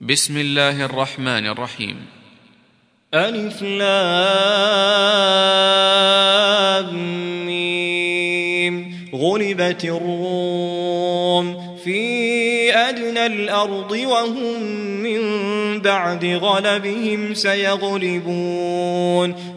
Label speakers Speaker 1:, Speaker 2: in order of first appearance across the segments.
Speaker 1: بسم الله الرحمن الرحيم.
Speaker 2: ألف لام غلبت الروم في أدنى الأرض وهم من بعد غلبهم سيغلبون.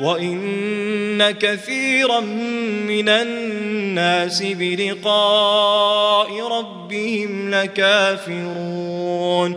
Speaker 2: وإن كثيرا من الناس بلقاء ربهم لكافرون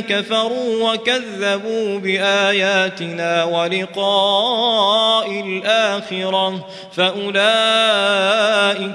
Speaker 2: كفروا وكذبوا بآياتنا ولقاء الآخرة فأولئك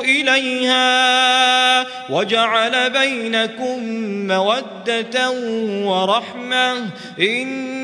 Speaker 2: إليها وجعل بينكم مودة ورحمة. إن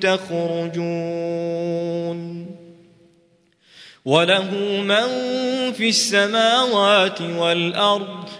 Speaker 2: تخرجون وله من في السماوات والأرض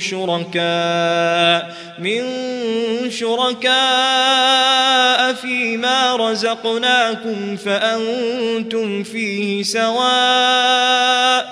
Speaker 2: شركاء من شركاء فيما رزقناكم فأنتم فيه سواء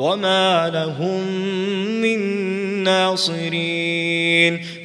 Speaker 2: وما لهم من ناصرين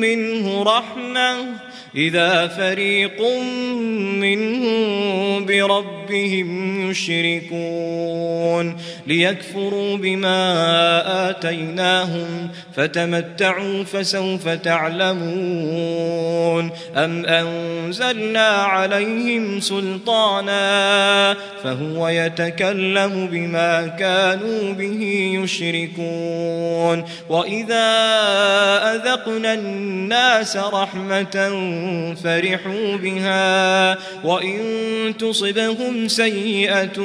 Speaker 2: منه رحمة. إذا فريق منهم بربهم يشركون ليكفروا بما آتيناهم فتمتعوا فسوف تعلمون أم أنزلنا عليهم سلطانا فهو يتكلم بما كانوا به يشركون وإذا أذقنا الناس رحمة فرحوا بها وإن تصبهم سيئة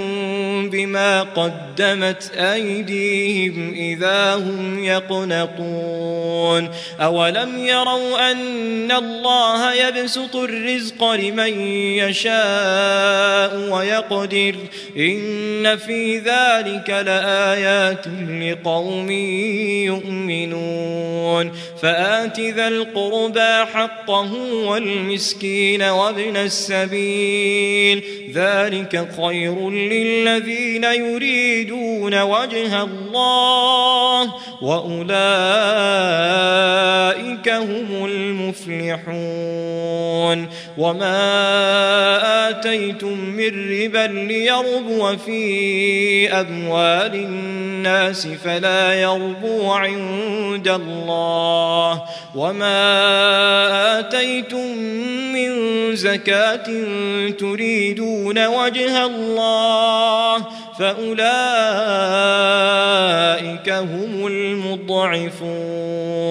Speaker 2: بما قدمت أيديهم إذا هم يقنطون أولم يروا أن الله يبسط الرزق لمن يشاء ويقدر إن في ذلك لآيات لقوم يؤمنون فآت ذا القربى حقه والمسكين وابن السبيل ذلك خير للذين يريدون وجه الله وأولئك هم المفلحون وما آتيتم من ربا ليربو في أموال الناس فلا يربو عند الله وما آتيتم من زكاة تريدون وجه الله فأولئك هم المضعفون.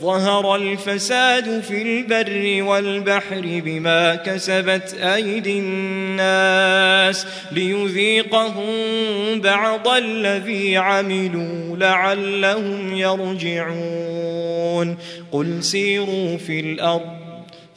Speaker 2: ظهر الفساد في البر والبحر بما كسبت أيدي الناس ليذيقهم بعض الذي عملوا لعلهم يرجعون. قل سيروا في الأرض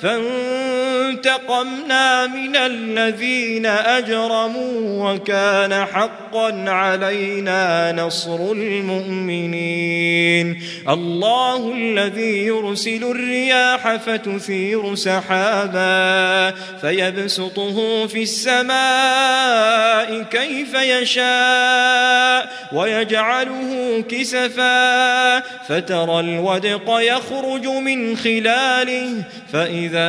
Speaker 2: فانظر فانتقمنا من الذين أجرموا وكان حقا علينا نصر المؤمنين. الله الذي يرسل الرياح فتثير سحابا فيبسطه في السماء كيف يشاء ويجعله كسفا فترى الودق يخرج من خلاله فإذا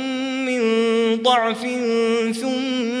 Speaker 2: ضعف ثم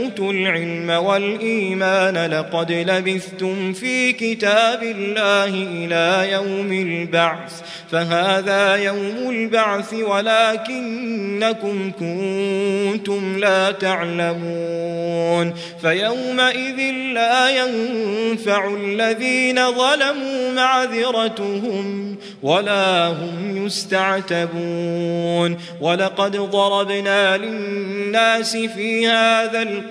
Speaker 2: العلم والإيمان لقد لبثتم في كتاب الله إلى يوم البعث فهذا يوم البعث ولكنكم كنتم لا تعلمون فيومئذ لا ينفع الذين ظلموا معذرتهم ولا هم يستعتبون ولقد ضربنا للناس في هذا القرآن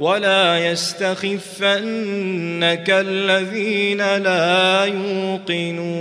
Speaker 2: ولا يستخفنك الذين لا يوقنون.